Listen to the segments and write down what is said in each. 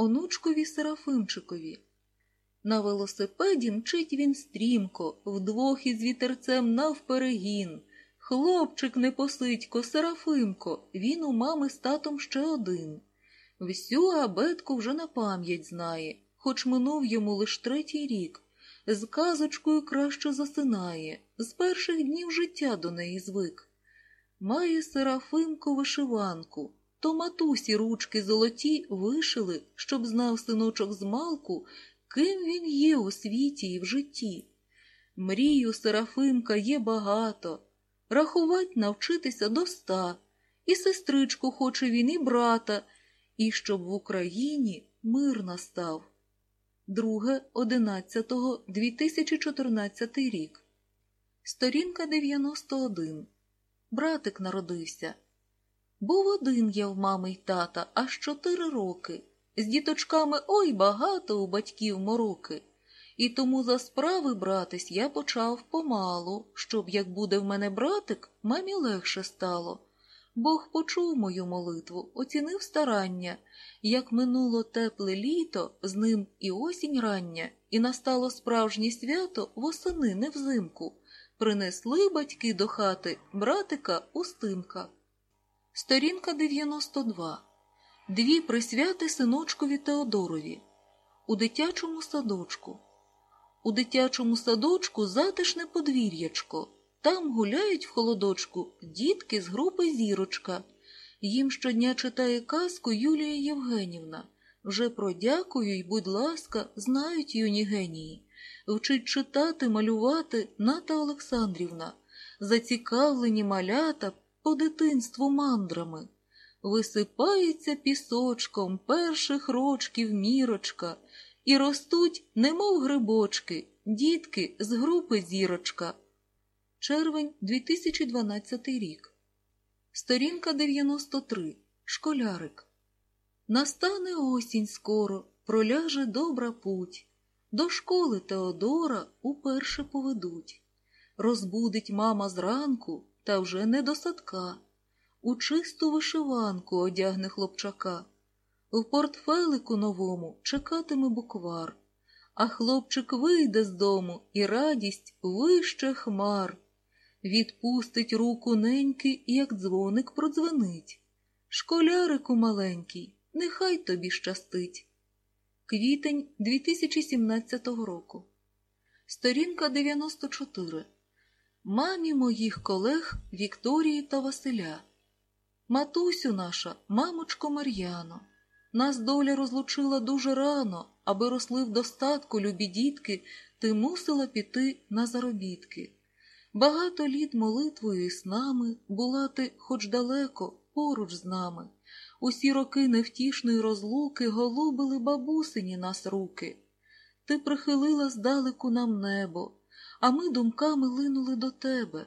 онучкові Серафимчикові. На велосипеді мчить він стрімко, вдвох із вітерцем навперегін. Хлопчик непосидько, Серафимко, він у мами з татом ще один. Всю абетку вже на пам'ять знає, хоч минув йому лиш третій рік. З казочкою краще засинає, з перших днів життя до неї звик. Має Серафимко вишиванку, то матусі ручки золоті вишили, щоб знав синочок з малку, ким він є у світі і в житті. Мрію Серафимка є багато, рахувать навчитися до ста, і сестричку хоче він, і брата, і щоб в Україні мир настав. 2.11.2014 рік. Сторінка 91. Братик народився. Був один я в мами й тата аж чотири роки. З діточками ой багато у батьків мороки. І тому за справи братись я почав помалу, щоб, як буде в мене братик, мамі легше стало. Бог почув мою молитву, оцінив старання, як минуло тепле літо, з ним і осінь рання, і настало справжнє свято восени не взимку. Принесли батьки до хати братика Устимка. Сторінка 92. Дві присвяти синочкові Теодорові. У дитячому садочку. У дитячому садочку затишне подвір'ячко. Там гуляють в холодочку дітки з групи зірочка. Їм щодня читає казку Юлія Євгенівна. Вже про дякую й, будь ласка, знають юні генії. Вчить читати, малювати Ната Олександрівна. Зацікавлені малята по дитинству мандрами. Висипається пісочком перших рочків мірочка, і ростуть, немов грибочки, дітки з групи зірочка. Червень 2012 рік. Сторінка 93. Школярик. Настане осінь скоро, проляже добра путь. До школи Теодора уперше поведуть. Розбудить мама зранку, та вже не до садка. У чисту вишиванку одягне хлопчака. В портфелику новому чекатиме буквар, а хлопчик вийде з дому і радість вище хмар. Відпустить руку неньки, як дзвоник продзвенить. Школярику маленький, нехай тобі щастить. Квітень 2017 року. Сторінка 94. Мамі моїх колег Вікторії та Василя. Матусю наша, мамочко Мар'яно. Нас доля розлучила дуже рано, аби росли в достатку любі дітки, ти мусила піти на заробітки. Багато літ молитвою і снами була ти, хоч далеко, поруч з нами. Усі роки невтішної розлуки голубили бабусині нас руки. Ти прихилила здалеку нам небо, а ми думками линули до тебе.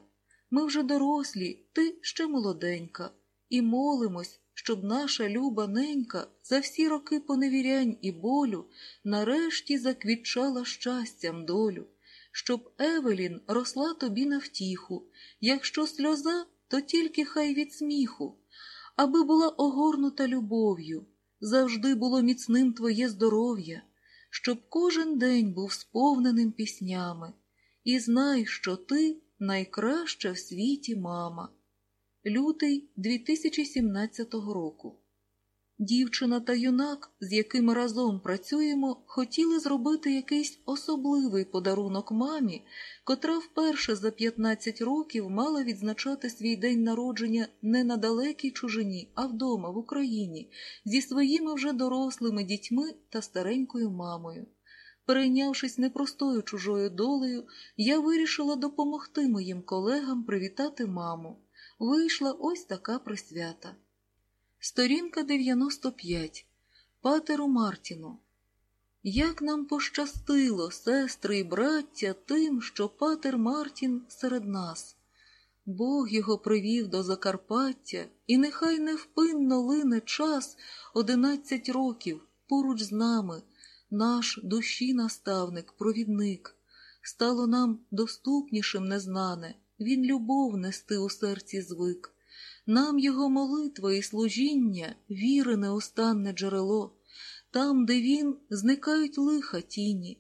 Ми вже дорослі, ти ще молоденька, і молимось, щоб наша люба ненька за всі роки поневірянь і болю нарешті заквітчала щастям долю, щоб Евелін росла тобі на втіху, якщо сльоза, то тільки хай від сміху, аби була огорнута любов'ю, завжди було міцним твоє здоров'я, щоб кожен день був сповненим піснями, і знай, що ти найкраща в світі мама. Лютий 2017 року. Дівчина та юнак, з якими разом працюємо, хотіли зробити якийсь особливий подарунок мамі, котра вперше за 15 років мала відзначати свій день народження не на далекій чужині, а вдома, в Україні, зі своїми вже дорослими дітьми та старенькою мамою. Перейнявшись непростою чужою долею, я вирішила допомогти моїм колегам привітати маму. Вийшла ось така присвята. Сторінка 95. Патеру Мартіну. Як нам пощастило, сестри і браття, тим, що патер Мартін серед нас. Бог його привів до Закарпаття, і нехай невпинно лине час одинадцять років поруч з нами, наш душі наставник, провідник. Стало нам доступнішим незнане, він любов нести у серці звик. Нам його молитва і служіння, віри неостанне джерело. Там, де він, зникають лиха тіні,